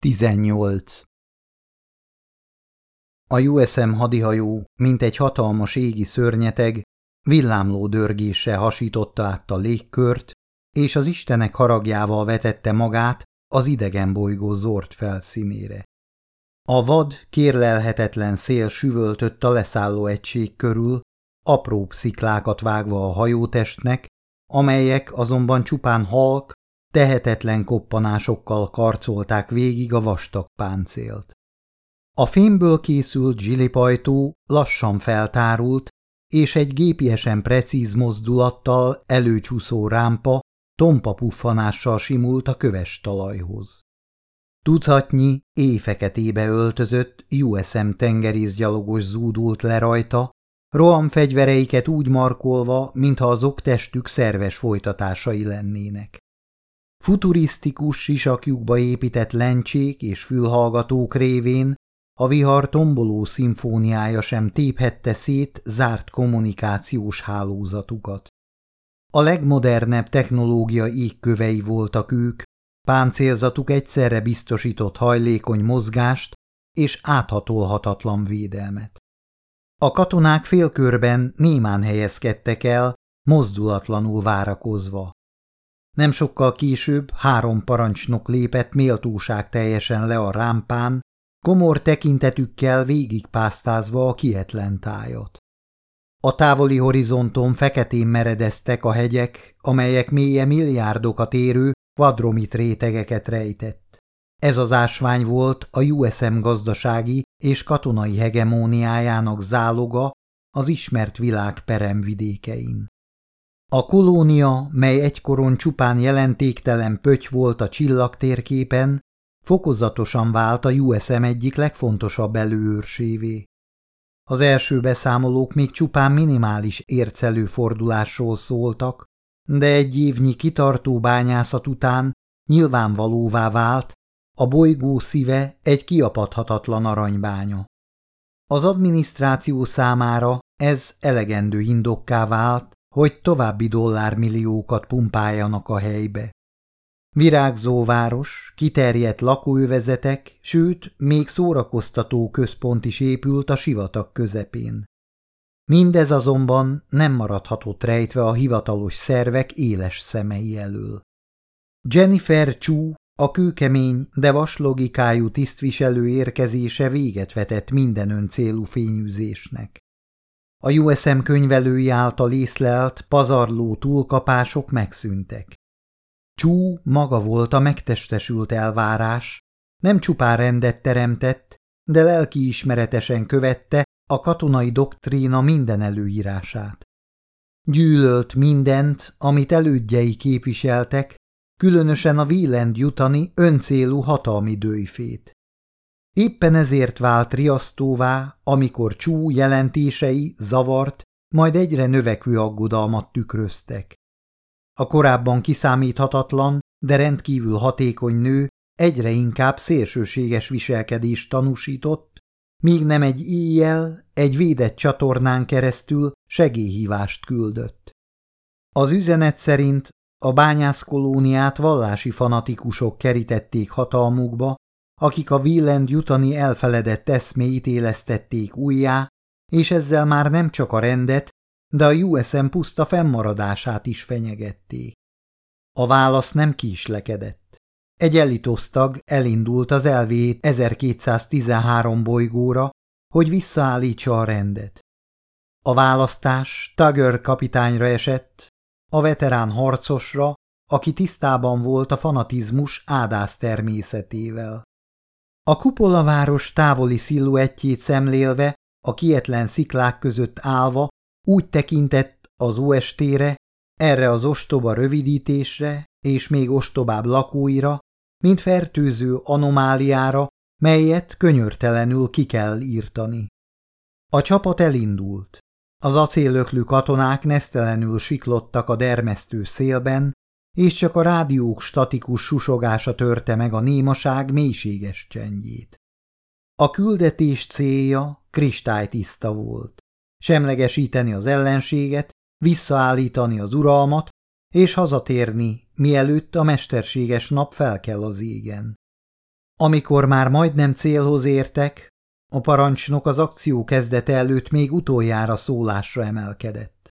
18. A USM hadihajó, mint egy hatalmas égi szörnyeteg, villámló dörgéssel hasította át a légkört, és az istenek haragjával vetette magát az idegen bolygó zord felszínére. A vad, kérlelhetetlen szél süvöltött a leszálló egység körül, apró sziklákat vágva a hajótestnek, amelyek azonban csupán halk, tehetetlen koppanásokkal karcolták végig a vastag páncélt. A fémből készült zsilipajtó lassan feltárult, és egy gépiesen precíz mozdulattal előcsúszó rámpa tompa puffanással simult a köves talajhoz. Tucatnyi éjfeketébe öltözött USM tengerészgyalogos zúdult le rajta, rohamfegyvereiket úgy markolva, mintha azok testük szerves folytatásai lennének. Futurisztikus sisakjukba épített lencsék és fülhallgatók révén a vihar tomboló szimfóniája sem téphette szét zárt kommunikációs hálózatukat. A legmodernebb technológia égkövei voltak ők, páncélzatuk egyszerre biztosított hajlékony mozgást és áthatolhatatlan védelmet. A katonák félkörben némán helyezkedtek el, mozdulatlanul várakozva. Nem sokkal később három parancsnok lépett méltóság teljesen le a rámpán, komor tekintetükkel végigpásztázva a kietlen tájat. A távoli horizonton feketén meredeztek a hegyek, amelyek mélye milliárdokat érő vadromit rétegeket rejtett. Ez az ásvány volt a USM gazdasági és katonai hegemóniájának záloga az ismert világ peremvidékein. A kolónia, mely egykoron csupán jelentéktelen pöty volt a csillagtérképen, fokozatosan vált a USM egyik legfontosabb előőrsévé. Az első beszámolók még csupán minimális ércelőfordulásról szóltak, de egy évnyi kitartó bányászat után nyilvánvalóvá vált, a bolygó szíve egy kiapadhatatlan aranybánya. Az adminisztráció számára ez elegendő indokká vált, hogy további dollármilliókat pumpáljanak a helybe. Virágzó város, kiterjedt lakóövezetek, sőt, még szórakoztató központ is épült a sivatag közepén. Mindez azonban nem maradhatott rejtve a hivatalos szervek éles szemei elől. Jennifer Chu, a kőkemény, de vaslogikájú tisztviselő érkezése véget vetett minden öncélú fényűzésnek. A USM könyvelői által észlelt, pazarló túlkapások megszűntek. Csú maga volt a megtestesült elvárás, nem csupán rendet teremtett, de lelkiismeretesen követte a katonai doktrína minden előírását. Gyűlölt mindent, amit elődjei képviseltek, különösen a Wieland jutani öncélú hatalmi dőjfét. Éppen ezért vált riasztóvá, amikor Csú jelentései zavart, majd egyre növekvő aggodalmat tükröztek. A korábban kiszámíthatatlan, de rendkívül hatékony nő egyre inkább szélsőséges viselkedést tanúsított, míg nem egy éjjel, egy védett csatornán keresztül segélyhívást küldött. Az üzenet szerint a bányászkolóniát vallási fanatikusok kerítették hatalmukba, akik a Wieland jutani elfeledett eszméit élesztették újjá, és ezzel már nem csak a rendet, de a USM puszta fennmaradását is fenyegették. A válasz nem kislekedett. Egy elitosztag elindult az LV 1213 bolygóra, hogy visszaállítsa a rendet. A választás Tugger kapitányra esett, a veterán harcosra, aki tisztában volt a fanatizmus ádász természetével. A kupolaváros távoli sziluettjét szemlélve, a kietlen sziklák között állva úgy tekintett az OST-re, erre az ostoba rövidítésre és még ostobább lakóira, mint fertőző anomáliára, melyet könyörtelenül ki kell írtani. A csapat elindult. Az acélöklű katonák nesztelenül siklottak a dermesztő szélben, és csak a rádiók statikus susogása törte meg a némaság mélységes csendjét. A küldetés célja kristálytiszta volt. Semlegesíteni az ellenséget, visszaállítani az uralmat, és hazatérni, mielőtt a mesterséges nap felkel az égen. Amikor már majdnem célhoz értek, a parancsnok az akció kezdete előtt még utoljára szólásra emelkedett.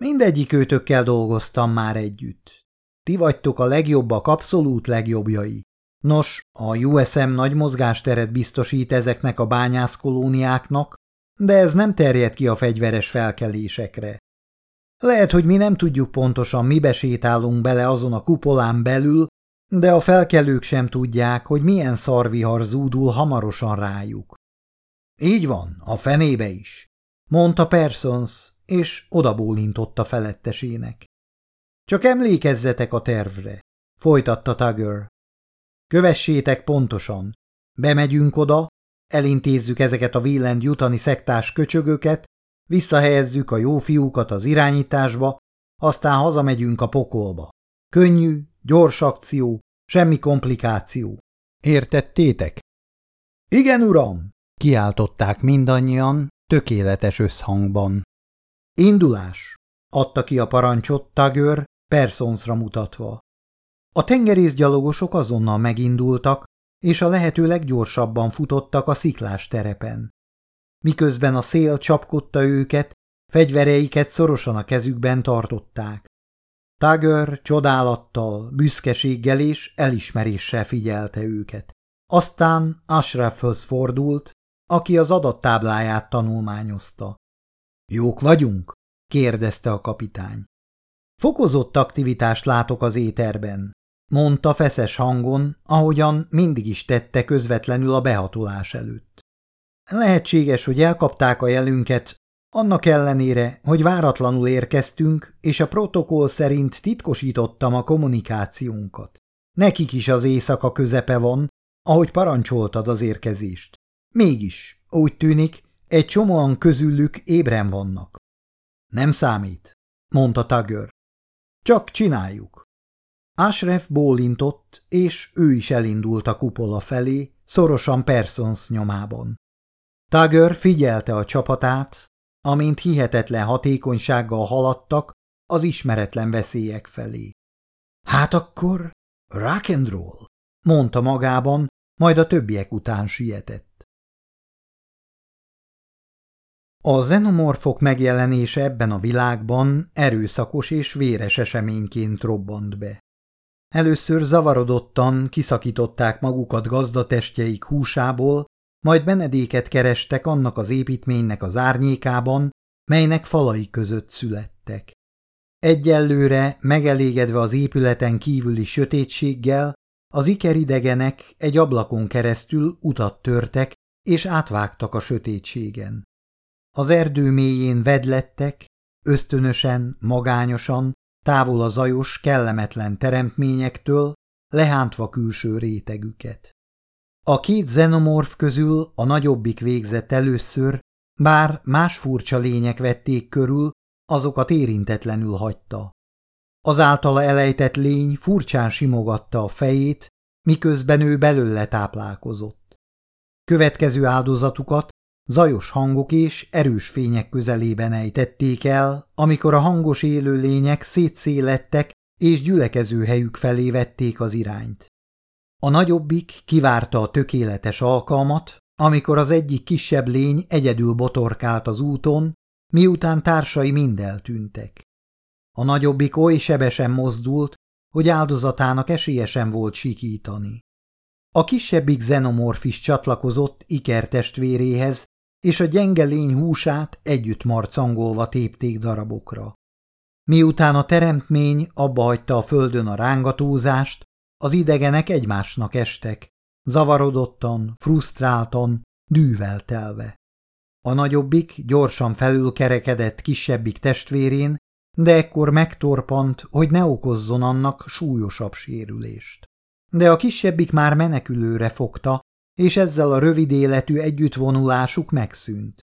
Mindegyik őtökkel dolgoztam már együtt. Ti vagytok a legjobbak, abszolút legjobbjai. Nos, a USM nagy mozgásteret biztosít ezeknek a bányászkolóniáknak, de ez nem terjed ki a fegyveres felkelésekre. Lehet, hogy mi nem tudjuk pontosan, mibe sétálunk bele azon a kupolán belül, de a felkelők sem tudják, hogy milyen szarvihar zúdul hamarosan rájuk. Így van, a fenébe is, mondta Persons, és odabólintott a felettesének. Csak emlékezzetek a tervre, folytatta Tugger. Kövessétek pontosan. Bemegyünk oda, elintézzük ezeket a villend jutani szektás köcsögöket, visszahelyezzük a jó fiúkat az irányításba, aztán hazamegyünk a pokolba. Könnyű, gyors akció, semmi komplikáció. Értettétek? Igen, uram! Kiáltották mindannyian, tökéletes összhangban. Indulás! adta ki a parancsot Tagör, Personsra mutatva. A tengerészgyalogosok azonnal megindultak, és a lehető leggyorsabban futottak a sziklás terepen. Miközben a szél csapkodta őket, fegyvereiket szorosan a kezükben tartották. Tagör csodálattal, büszkeséggel és elismeréssel figyelte őket. Aztán Ashrafhoz fordult, aki az adattábláját tanulmányozta. – Jók vagyunk? – kérdezte a kapitány. – Fokozott aktivitást látok az éterben – mondta feszes hangon, ahogyan mindig is tette közvetlenül a behatolás előtt. Lehetséges, hogy elkapták a jelünket, annak ellenére, hogy váratlanul érkeztünk, és a protokoll szerint titkosítottam a kommunikációnkat. Nekik is az éjszaka közepe van, ahogy parancsoltad az érkezést. Mégis, úgy tűnik, egy csomóan közülük ébren vannak. Nem számít, mondta Tagör. Csak csináljuk. Ashref bólintott, és ő is elindult a kupola felé, szorosan Persons nyomában. Tagör figyelte a csapatát, amint hihetetlen hatékonysággal haladtak az ismeretlen veszélyek felé. Hát akkor rock and roll, mondta magában, majd a többiek után sietett. A xenomorfok megjelenése ebben a világban erőszakos és véres eseményként robbant be. Először zavarodottan kiszakították magukat gazdatestjeik húsából, majd menedéket kerestek annak az építménynek az árnyékában, melynek falai között születtek. Egyelőre, megelégedve az épületen kívüli sötétséggel, az ikeridegenek egy ablakon keresztül utat törtek és átvágtak a sötétségen. Az erdő mélyén vedlettek, ösztönösen, magányosan, távol a zajos, kellemetlen teremtményektől, lehántva külső rétegüket. A két zenomorf közül a nagyobbik végzett először, bár más furcsa lények vették körül, azokat érintetlenül hagyta. Az általa elejtett lény furcsán simogatta a fejét, miközben ő belőle táplálkozott. Következő áldozatukat Zajos hangok és erős fények közelében ejtették el, amikor a hangos élő lények szétszélettek és gyülekező helyük felé vették az irányt. A nagyobbik kivárta a tökéletes alkalmat, amikor az egyik kisebb lény egyedül botorkált az úton, miután társai mind eltűntek. A nagyobbik oly sebesen mozdult, hogy áldozatának esélyesen volt sikítani. A kisebbik xenomorf is csatlakozott Iker testvéréhez, és a gyenge lény húsát együtt marcangolva tépték darabokra. Miután a teremtmény abba hagyta a földön a rángatózást, az idegenek egymásnak estek, zavarodottan, frusztráltan, dűvel telve. A nagyobbik gyorsan felülkerekedett kisebbik testvérén, de ekkor megtorpant, hogy ne okozzon annak súlyosabb sérülést. De a kisebbik már menekülőre fogta, és ezzel a rövid életű együttvonulásuk megszűnt.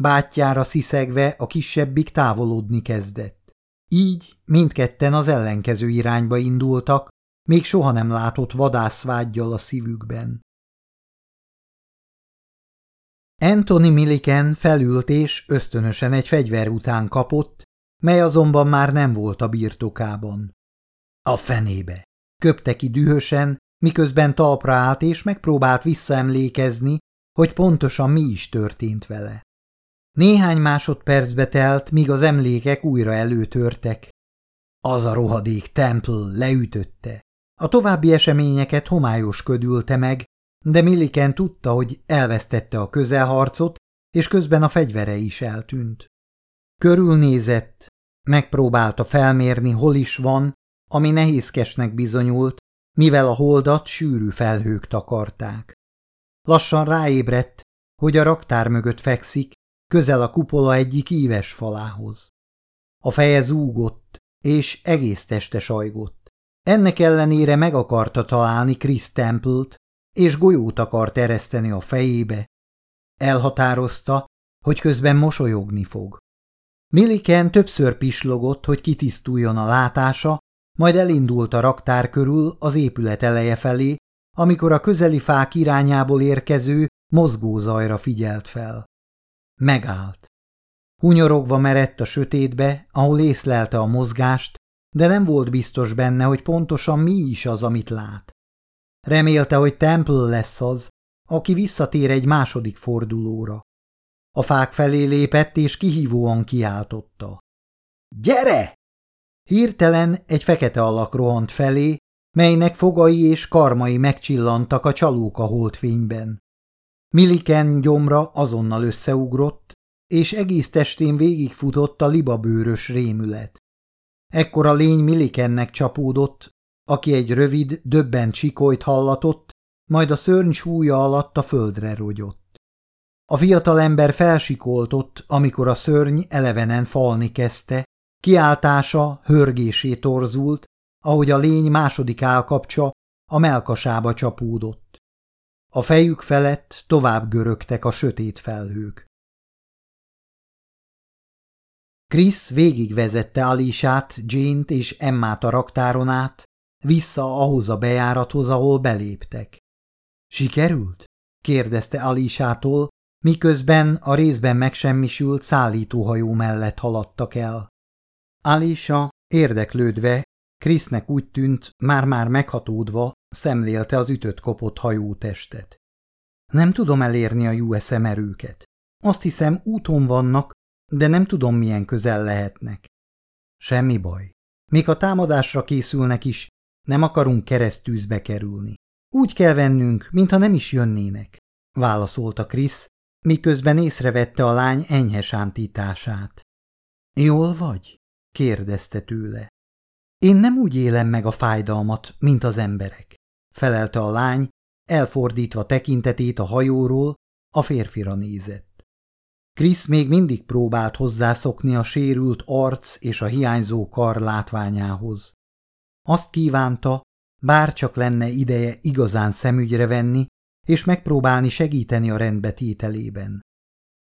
Bátyjára sziszegve a kisebbik távolodni kezdett. Így mindketten az ellenkező irányba indultak, még soha nem látott vadászvágyjal a szívükben. Anthony Milliken felült és ösztönösen egy fegyver után kapott, mely azonban már nem volt a birtokában. A fenébe! Köpte ki dühösen, miközben talpra állt és megpróbált visszaemlékezni, hogy pontosan mi is történt vele. Néhány másodpercbe telt, míg az emlékek újra előtörtek. Az a rohadék Temple leütötte. A további eseményeket homályos ködülte meg, de Milliken tudta, hogy elvesztette a közelharcot, és közben a fegyvere is eltűnt. Körülnézett, megpróbálta felmérni, hol is van, ami nehézkesnek bizonyult, mivel a holdat sűrű felhők takarták. Lassan ráébredt, hogy a raktár mögött fekszik, közel a kupola egyik íves falához. A feje zúgott, és egész teste sajgott. Ennek ellenére meg akarta találni Chris Temple-t, és golyót akart ereszteni a fejébe. Elhatározta, hogy közben mosolyogni fog. Milliken többször pislogott, hogy kitisztuljon a látása, majd elindult a raktár körül az épület eleje felé, amikor a közeli fák irányából érkező mozgó zajra figyelt fel. Megállt. Hunyorogva merett a sötétbe, ahol észlelte a mozgást, de nem volt biztos benne, hogy pontosan mi is az, amit lát. Remélte, hogy Temple lesz az, aki visszatér egy második fordulóra. A fák felé lépett, és kihívóan kiáltotta. – Gyere! Hirtelen egy fekete alak rohant felé, melynek fogai és karmai megcsillantak a csalóka holdfényben. Milliken gyomra azonnal összeugrott, és egész testén végigfutott a libabőrös rémület. Ekkor a lény Millikennek csapódott, aki egy rövid, döbben csikolyt hallatott, majd a szörny súlya alatt a földre rogyott. A fiatalember felsikoltott, amikor a szörny elevenen falni kezdte, kiáltása hörgésé torzult, ahogy a lény második állkapcsa a melkasába csapódott. A fejük felett tovább görögtek a sötét felhők. Krisz végigvezette Alisát, Jane-t és Emmát a raktáron át, vissza ahhoz a bejárathoz, ahol beléptek. Sikerült? kérdezte Alisától, miközben a részben megsemmisült szállítóhajó mellett haladtak el. Alisa érdeklődve Krisznek úgy tűnt, már-már meghatódva, szemlélte az ütött kopott hajótestet. Nem tudom elérni a USM erőket. Azt hiszem, úton vannak, de nem tudom, milyen közel lehetnek. Semmi baj. Még a támadásra készülnek is, nem akarunk keresztűzbe kerülni. Úgy kell vennünk, mintha nem is jönnének, válaszolta Krisz, miközben észrevette a lány enyhe sántítását. Jól vagy? Kérdezte tőle. Én nem úgy élem meg a fájdalmat, mint az emberek, felelte a lány, elfordítva tekintetét a hajóról, a férfira nézett. Krisz még mindig próbált hozzászokni a sérült arc és a hiányzó kar látványához. Azt kívánta, bár csak lenne ideje igazán szemügyre venni, és megpróbálni segíteni a rendbetételében.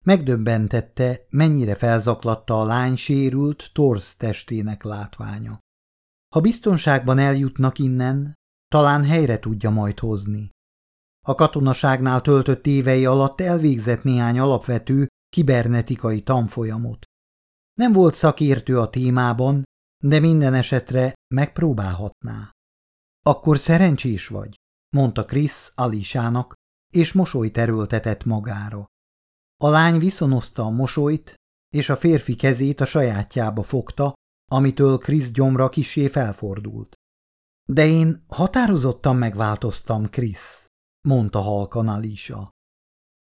Megdöbbentette, mennyire felzaklatta a lány sérült, torz testének látványa. Ha biztonságban eljutnak innen, talán helyre tudja majd hozni. A katonaságnál töltött évei alatt elvégzett néhány alapvető kibernetikai tanfolyamot. Nem volt szakértő a témában, de minden esetre megpróbálhatná. Akkor szerencsés vagy, mondta Krisz Alisának, és mosolyt erőltetett magára. A lány viszonozta a mosolyt, és a férfi kezét a sajátjába fogta, amitől Krisz gyomra kisé felfordult. De én határozottan megváltoztam, Krisz, mondta halkan Alisa.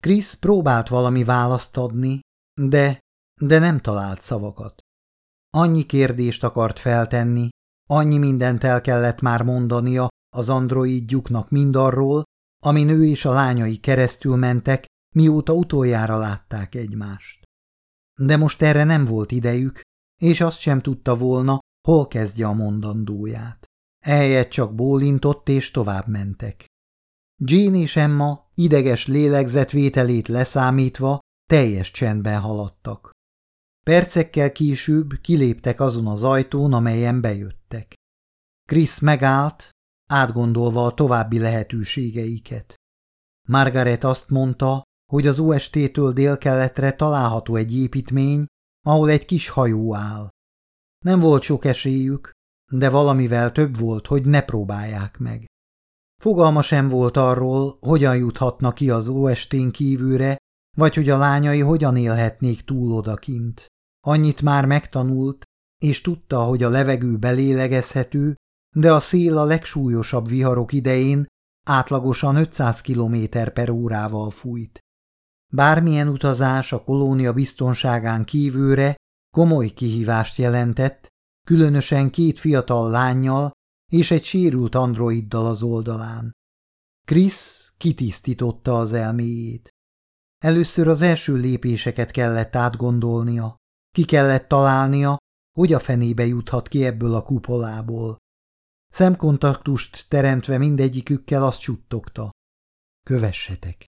Krisz próbált valami választ adni, de, de nem talált szavakat. Annyi kérdést akart feltenni, annyi mindent el kellett már mondania az androidjuknak mindarról, ami nő és a lányai keresztül mentek, mióta utoljára látták egymást. De most erre nem volt idejük, és azt sem tudta volna, hol kezdje a mondandóját. Ehelyett csak bólintott és tovább mentek. Jean és Emma ideges lélegzetvételét leszámítva teljes csendben haladtak. Percekkel később kiléptek azon az ajtón, amelyen bejöttek. Krisz megállt, átgondolva a további lehetőségeiket. Margaret azt mondta, hogy az OST-től délkeletre található egy építmény, ahol egy kis hajó áll. Nem volt sok esélyük, de valamivel több volt, hogy ne próbálják meg. Fogalma sem volt arról, hogyan juthatna ki az óestén kívülre, vagy hogy a lányai hogyan élhetnék túl odakint. Annyit már megtanult, és tudta, hogy a levegő belélegezhető, de a szél a legsúlyosabb viharok idején átlagosan 500 km per órával fújt. Bármilyen utazás a kolónia biztonságán kívülre komoly kihívást jelentett, különösen két fiatal lányjal és egy sérült androiddal az oldalán. Krisz kitisztította az elméjét. Először az első lépéseket kellett átgondolnia, ki kellett találnia, hogy a fenébe juthat ki ebből a kupolából. Szemkontaktust teremtve mindegyikükkel azt csuttogta. Kövessetek.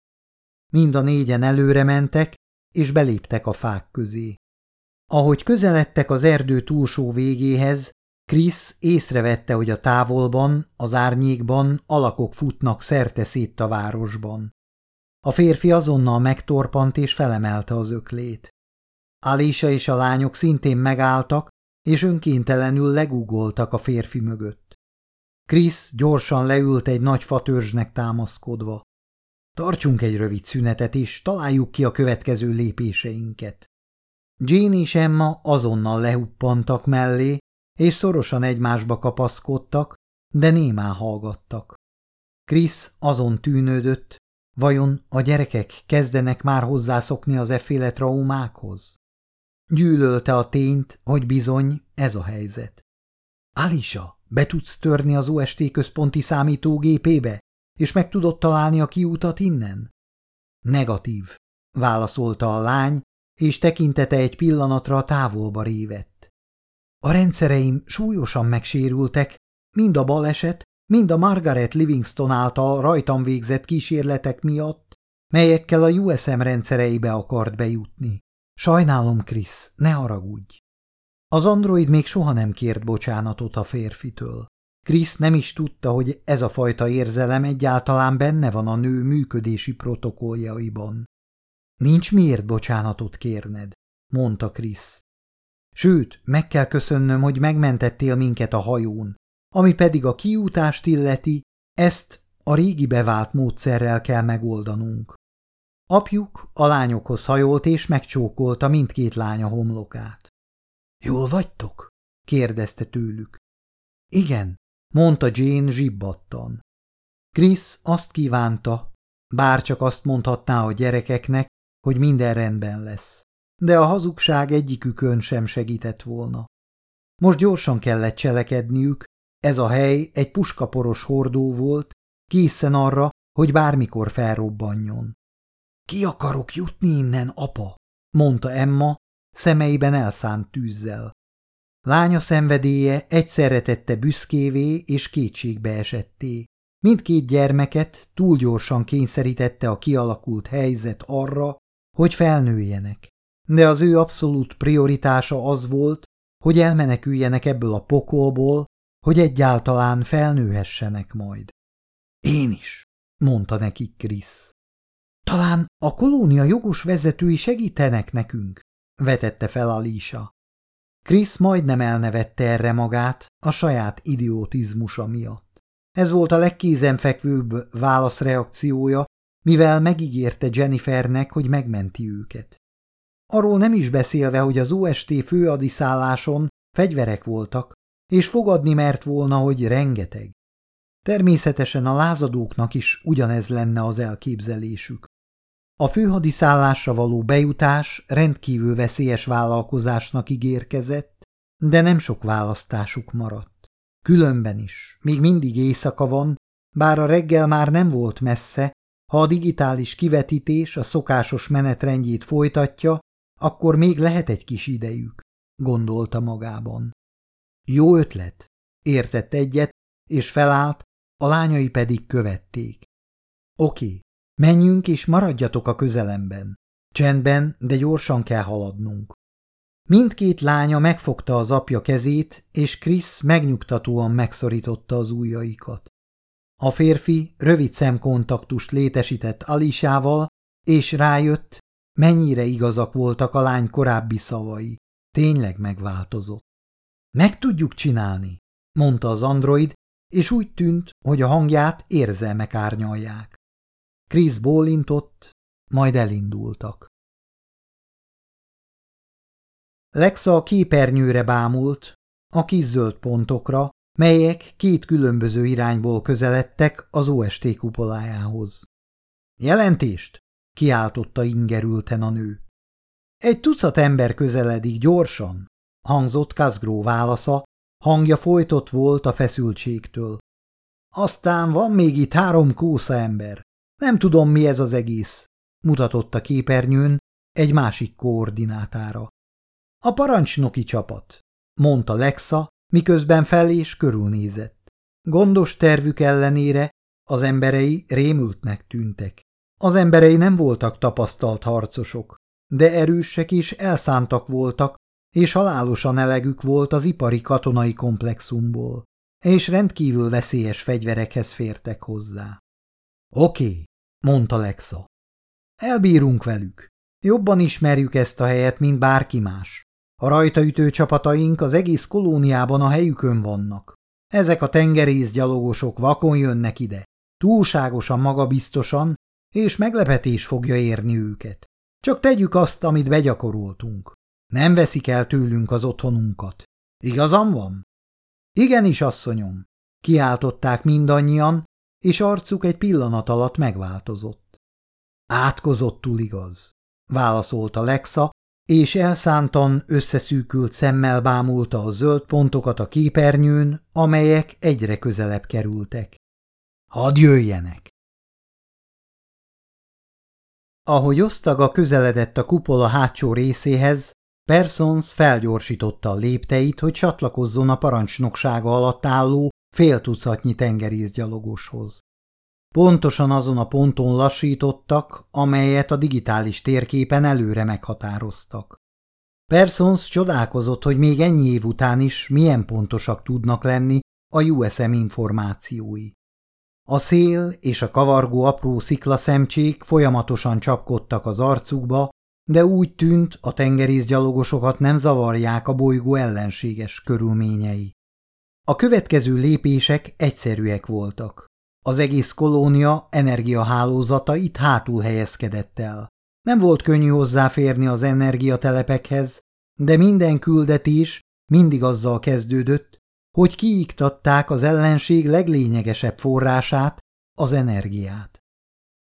Mind a négyen előre mentek, és beléptek a fák közé. Ahogy közeledtek az erdő túlsó végéhez, Krisz észrevette, hogy a távolban, az árnyékban alakok futnak szerte szét a városban. A férfi azonnal megtorpant és felemelte az öklét. Alisa és a lányok szintén megálltak, és önkéntelenül legugoltak a férfi mögött. Krisz gyorsan leült egy nagy fatörzsnek támaszkodva. Tartsunk egy rövid szünetet, és találjuk ki a következő lépéseinket. Jane és Emma azonnal lehuppantak mellé, és szorosan egymásba kapaszkodtak, de némán hallgattak. Krisz azon tűnődött, vajon a gyerekek kezdenek már hozzászokni az efféle traumákhoz? Gyűlölte a tényt, hogy bizony ez a helyzet. Alisa, be tudsz törni az OST központi számítógépébe, és meg tudod találni a kiútat innen? Negatív, válaszolta a lány, és tekintete egy pillanatra a távolba révett. A rendszereim súlyosan megsérültek, mind a baleset, mind a Margaret Livingston által rajtam végzett kísérletek miatt, melyekkel a USM rendszereibe akart bejutni. Sajnálom, Krisz, ne haragudj. Az android még soha nem kért bocsánatot a férfitől. Krisz nem is tudta, hogy ez a fajta érzelem egyáltalán benne van a nő működési protokolljaiban. Nincs miért bocsánatot kérned, mondta Krisz. Sőt, meg kell köszönnöm, hogy megmentettél minket a hajón, ami pedig a kiútást illeti, ezt a régi bevált módszerrel kell megoldanunk. Apjuk a lányokhoz hajolt és megcsókolta mindkét lánya homlokát. – Jól vagytok? – kérdezte tőlük. – Igen – mondta Jane zsibbattan. Krisz azt kívánta, bár csak azt mondhatná a gyerekeknek, hogy minden rendben lesz. De a hazugság egyikükön sem segített volna. Most gyorsan kellett cselekedniük, ez a hely egy puskaporos hordó volt, készen arra, hogy bármikor felrobbanjon. Ki akarok jutni innen, apa? mondta Emma, szemeiben elszánt tűzzel. Lánya szenvedélye egyszerre tette büszkévé és kétségbe esetté. Mindkét gyermeket túl gyorsan kényszerítette a kialakult helyzet arra, hogy felnőjenek. De az ő abszolút prioritása az volt, hogy elmeneküljenek ebből a pokolból, hogy egyáltalán felnőhessenek majd. Én is, mondta nekik Krisz. Talán a kolónia jogos vezetői segítenek nekünk, vetette fel Alisa. Krisz majdnem elnevette erre magát a saját idiotizmusa miatt. Ez volt a legkézenfekvőbb válaszreakciója, mivel megígérte Jennifernek, hogy megmenti őket. Arról nem is beszélve, hogy az OST főadiszálláson fegyverek voltak, és fogadni mert volna, hogy rengeteg. Természetesen a lázadóknak is ugyanez lenne az elképzelésük. A főhadiszállásra való bejutás rendkívül veszélyes vállalkozásnak ígérkezett, de nem sok választásuk maradt. Különben is, még mindig éjszaka van, bár a reggel már nem volt messze, ha a digitális kivetítés a szokásos menetrendjét folytatja, akkor még lehet egy kis idejük, gondolta magában. Jó ötlet, értett egyet, és felállt, a lányai pedig követték. Oké, menjünk és maradjatok a közelemben. Csendben, de gyorsan kell haladnunk. Mindkét lánya megfogta az apja kezét, és Krisz megnyugtatóan megszorította az ujjaikat. A férfi rövid szemkontaktust létesített Alisával, és rájött, mennyire igazak voltak a lány korábbi szavai. Tényleg megváltozott. Meg tudjuk csinálni, mondta az android, és úgy tűnt, hogy a hangját érzelmek árnyalják. Krisz bólintott, majd elindultak. Lexa a képernyőre bámult, a kis zöld pontokra, melyek két különböző irányból közeledtek az OST kupolájához. Jelentést! kiáltotta ingerülten a nő. Egy tucat ember közeledik gyorsan, hangzott Kazgró válasza, hangja folytott volt a feszültségtől. Aztán van még itt három kósza ember. Nem tudom, mi ez az egész, mutatott a képernyőn egy másik koordinátára. A parancsnoki csapat, mondta Lexa, miközben fel és körülnézett. Gondos tervük ellenére az emberei rémültnek tűntek. Az emberei nem voltak tapasztalt harcosok, de erősek és elszántak voltak, és halálosan elegük volt az ipari katonai komplexumból, és rendkívül veszélyes fegyverekhez fértek hozzá. Oké, mondta Lexa. Elbírunk velük. Jobban ismerjük ezt a helyet, mint bárki más. A rajtaütő csapataink az egész kolóniában a helyükön vannak. Ezek a tengerészgyalogosok vakon jönnek ide, túlságosan magabiztosan, és meglepetés fogja érni őket. Csak tegyük azt, amit begyakoroltunk. Nem veszik el tőlünk az otthonunkat. Igazam van? Igenis, asszonyom, kiáltották mindannyian, és arcuk egy pillanat alatt megváltozott. Átkozottul igaz, válaszolta Lexa, és elszántan összeszűkült szemmel bámulta a zöld pontokat a képernyőn, amelyek egyre közelebb kerültek. Hadd jöjjenek! Ahogy osztaga közeledett a kupola hátsó részéhez, Persons felgyorsította a lépteit, hogy csatlakozzon a parancsnoksága alatt álló fél tucatnyi tengerészgyalogoshoz. Pontosan azon a ponton lassítottak, amelyet a digitális térképen előre meghatároztak. Persons csodálkozott, hogy még ennyi év után is milyen pontosak tudnak lenni a USM információi. A szél és a kavargó apró sziklaszemcsék folyamatosan csapkodtak az arcukba, de úgy tűnt, a tengerészgyalogosokat nem zavarják a bolygó ellenséges körülményei. A következő lépések egyszerűek voltak. Az egész kolónia energiahálózata itt hátul helyezkedett el. Nem volt könnyű hozzáférni az energiatelepekhez, de minden küldetés mindig azzal kezdődött, hogy kiiktatták az ellenség leglényegesebb forrását, az energiát.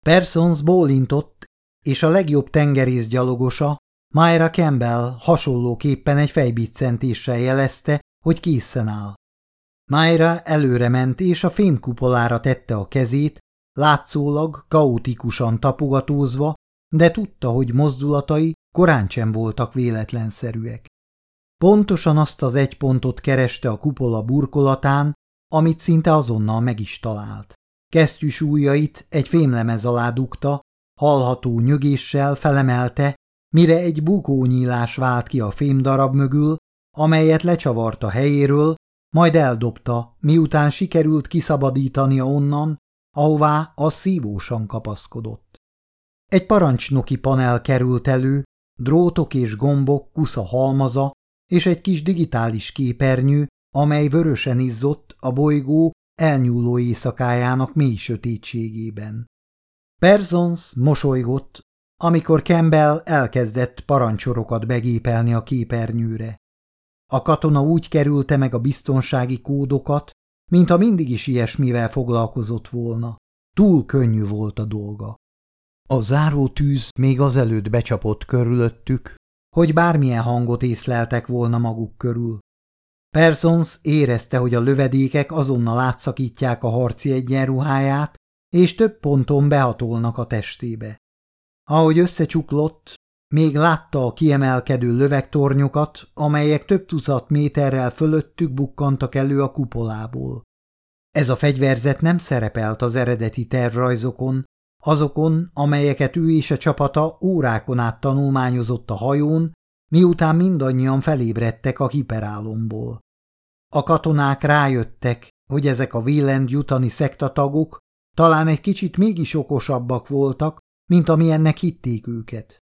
Persons bólintott, és a legjobb tengerészgyalogosa, Myra Campbell hasonlóképpen egy fejbiccentéssel jelezte, hogy készen áll. Myra előre ment és a fémkupolára tette a kezét, látszólag kaotikusan tapogatózva, de tudta, hogy mozdulatai korán sem voltak véletlenszerűek. Pontosan azt az egy pontot kereste a kupola burkolatán, amit szinte azonnal meg is talált. Kesztyűs ujjait egy fémlemez alá dugta, hallható nyögéssel felemelte, mire egy bukónyílás vált ki a fémdarab mögül, amelyet lecsavart a helyéről, majd eldobta, miután sikerült kiszabadítania onnan, ahová a szívósan kapaszkodott. Egy parancsnoki panel került elő, drótok és gombok kusza halmaza, és egy kis digitális képernyő, amely vörösen izzott a bolygó elnyúló éjszakájának mély sötétségében. Persons mosolygott, amikor Campbell elkezdett parancsorokat begépelni a képernyőre. A katona úgy kerülte meg a biztonsági kódokat, mintha mindig is ilyesmivel foglalkozott volna. Túl könnyű volt a dolga. A záró tűz még azelőtt becsapott körülöttük, hogy bármilyen hangot észleltek volna maguk körül. Persons érezte, hogy a lövedékek azonnal átszakítják a harci egyenruháját, és több ponton behatolnak a testébe. Ahogy összecsuklott, még látta a kiemelkedő lövegtornyokat, amelyek több tucat méterrel fölöttük bukkantak elő a kupolából. Ez a fegyverzet nem szerepelt az eredeti tervrajzokon, azokon, amelyeket ő és a csapata órákon át tanulmányozott a hajón, miután mindannyian felébredtek a hiperálomból. A katonák rájöttek, hogy ezek a Wieland jutani szektatagok talán egy kicsit mégis okosabbak voltak, mint amilyennek hitték őket.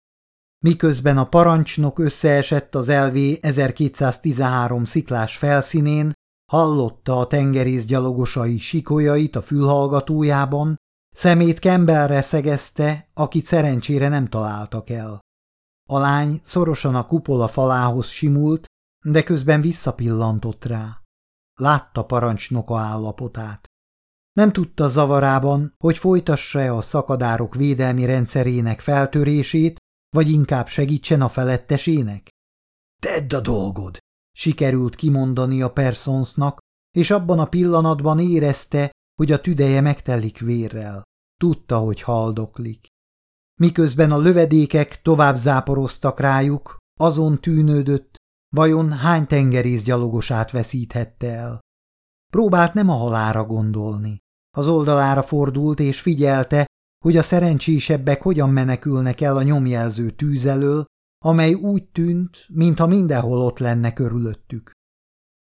Miközben a parancsnok összeesett az LV 1213 sziklás felszínén, hallotta a tengerész gyalogosai sikolyait a fülhallgatójában, szemét Kembelre szegezte, akit szerencsére nem találtak el. A lány szorosan a kupola falához simult, de közben visszapillantott rá. Látta parancsnoka állapotát. Nem tudta zavarában, hogy folytassa-e a szakadárok védelmi rendszerének feltörését, vagy inkább segítsen a felettesének? Tedd a dolgod! Sikerült kimondani a Personsnak, és abban a pillanatban érezte, hogy a tüdeje megtelik vérrel. Tudta, hogy haldoklik. Miközben a lövedékek tovább záporoztak rájuk, azon tűnődött, vajon hány tengerészgyalogosát veszíthette el. Próbált nem a halára gondolni. Az oldalára fordult és figyelte, hogy a szerencsésebbek hogyan menekülnek el a nyomjelző tűz elől, amely úgy tűnt, mintha mindenhol ott lenne körülöttük.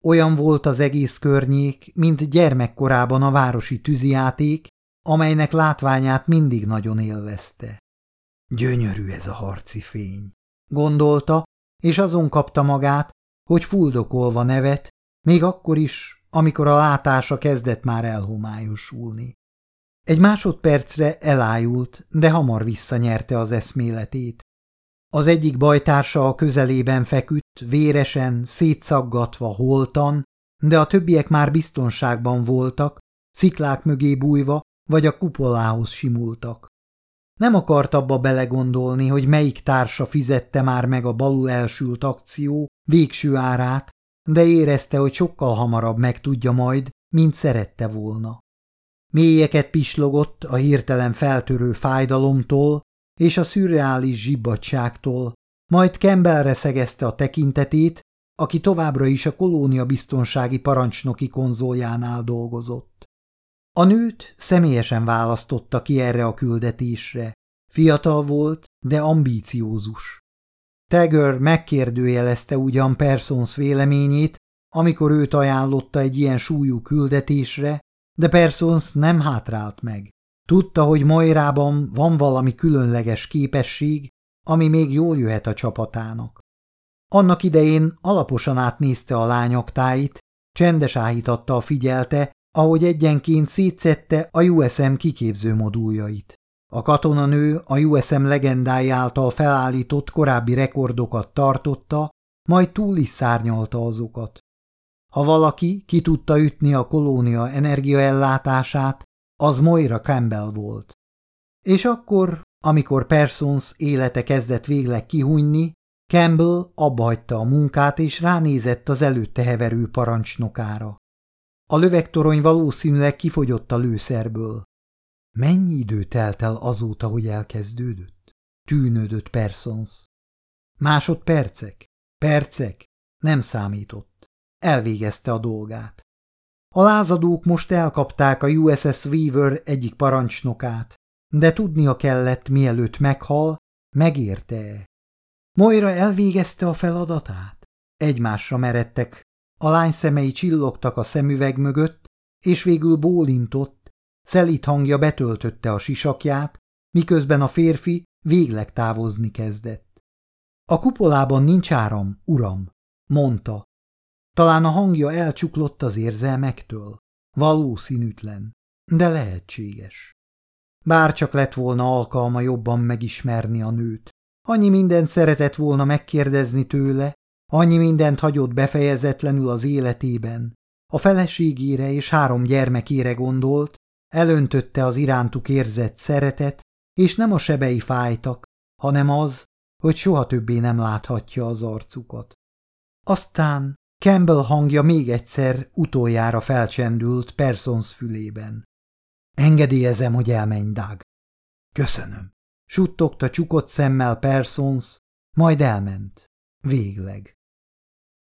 Olyan volt az egész környék, mint gyermekkorában a városi tűzijáték, amelynek látványát mindig nagyon élvezte. Gyönyörű ez a harci fény, gondolta, és azon kapta magát, hogy fuldokolva nevet, még akkor is, amikor a látása kezdett már elhomályosulni. Egy másodpercre elájult, de hamar visszanyerte az eszméletét. Az egyik bajtársa a közelében feküdt, véresen, szétszaggatva, holtan, de a többiek már biztonságban voltak, sziklák mögé bújva, vagy a kupolához simultak. Nem akart abba belegondolni, hogy melyik társa fizette már meg a balul elsült akció végső árát, de érezte, hogy sokkal hamarabb megtudja majd, mint szerette volna. Mélyeket pislogott a hirtelen feltörő fájdalomtól és a szürreális zsibbadságtól, majd Campbellre szegezte a tekintetét, aki továbbra is a kolónia biztonsági parancsnoki konzoljánál dolgozott. A nőt személyesen választotta ki erre a küldetésre. Fiatal volt, de ambíciózus. Tegör megkérdőjelezte ugyan Persons véleményét, amikor őt ajánlotta egy ilyen súlyú küldetésre, de Persons nem hátrált meg. Tudta, hogy Majrában van valami különleges képesség, ami még jól jöhet a csapatának. Annak idején alaposan átnézte a lányaktáit, csendes áhítatta a figyelte, ahogy egyenként szétszette a USM kiképző moduljait. A katonanő a USM legendái által felállított korábbi rekordokat tartotta, majd túl is szárnyalta azokat. Ha valaki ki tudta ütni a kolónia energiaellátását, az Moira Campbell volt. És akkor, amikor Persons élete kezdett végleg kihújni, Campbell abbahagyta a munkát és ránézett az előtte heverő parancsnokára. A lövegtorony valószínűleg kifogyott a lőszerből. Mennyi idő telt el azóta, hogy elkezdődött? Tűnődött Persons. Másodpercek? Percek? Nem számított. Elvégezte a dolgát. A lázadók most elkapták a USS Weaver egyik parancsnokát, de tudnia kellett, mielőtt meghal, megérte-e. Moira elvégezte a feladatát? Egymásra meredtek, a lány szemei csillogtak a szemüveg mögött, és végül bólintott, szelít hangja betöltötte a sisakját, miközben a férfi végleg távozni kezdett. A kupolában nincs áram, uram, mondta, talán a hangja elcsuklott az érzelmektől. Valószínűtlen, de lehetséges. Bárcsak lett volna alkalma jobban megismerni a nőt. Annyi mindent szeretett volna megkérdezni tőle, annyi mindent hagyott befejezetlenül az életében. A feleségére és három gyermekére gondolt, elöntötte az irántuk érzett szeretet, és nem a sebei fájtak, hanem az, hogy soha többé nem láthatja az arcukat. Aztán Campbell hangja még egyszer utoljára felcsendült Persons fülében. Engedélyezem, hogy elmenj, Doug. Köszönöm. Suttogta csukott szemmel Persons, majd elment. Végleg.